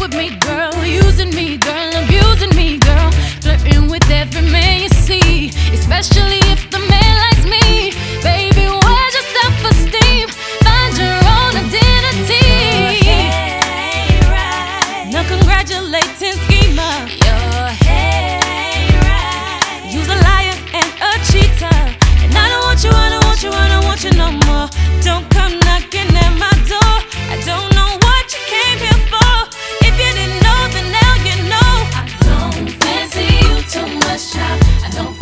with me don't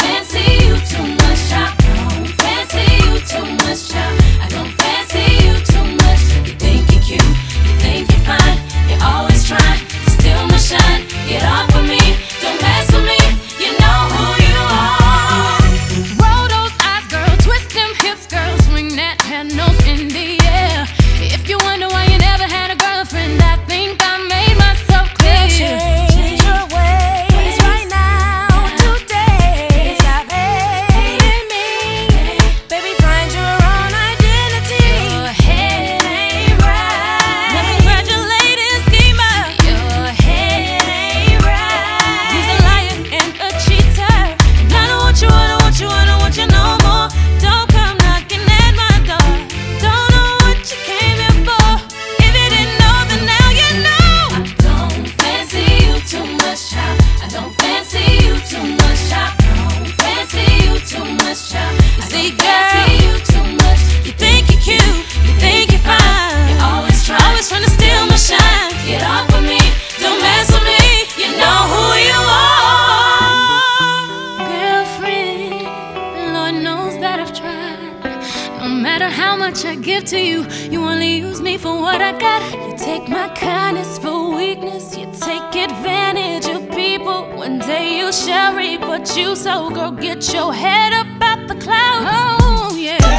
No matter how much I give to you, you only use me for what I got. You take my kindness for weakness, you take advantage of people. One day you shall reap what you sow. Girl, get your head up out the clouds. Oh, yeah.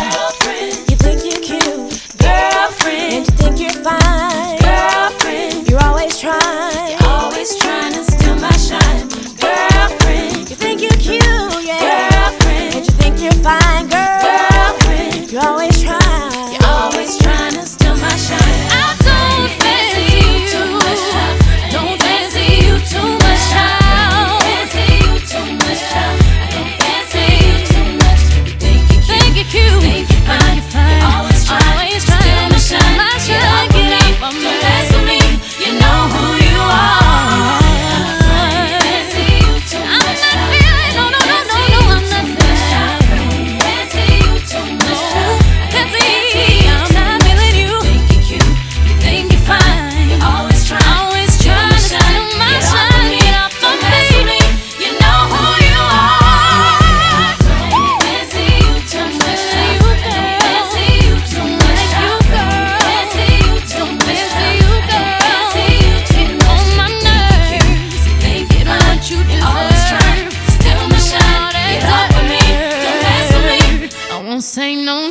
Não sei, não